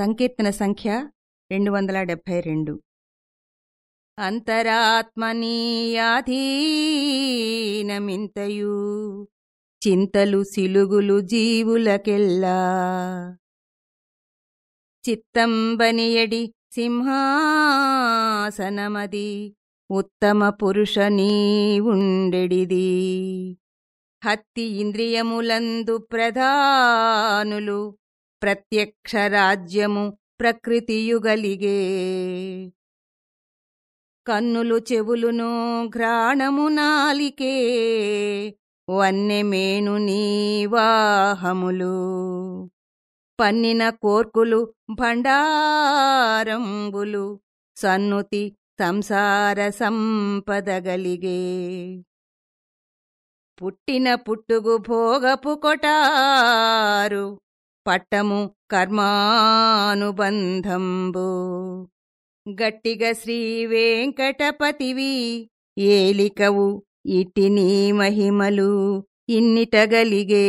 సంకీర్తన సంఖ్య రెండు వందల డెబ్భై రెండు. అంతరాత్మనీయాధీనమింతయు చింతలు సిలుగులు జీవులకెల్లా. చిత్తంబనియడి సింహాసనమది ఉత్తమ పురుష నీవుండెడిది. హత్తి ఇంద్రియములందు ప్రధానులు ప్రత్యక్ష రాజ్యము ప్రకృతియుగలిగే. కన్నులు చెవులును ఘ్రాణము నాలికే. వన్నెమేను నీవాహములు పన్నిన కోర్కులు భండారంబులు. సన్నుతి సంసార సంపదగలిగే. పుట్టిన పుట్టుగు భోగపు కొటారు. పట్టము కర్మానుబంధంబు. గట్టిగా శ్రీ వెంకటపతివి ఏలికవు ఇట్టి నీ మహిమలు ఇన్నిటగలిగే.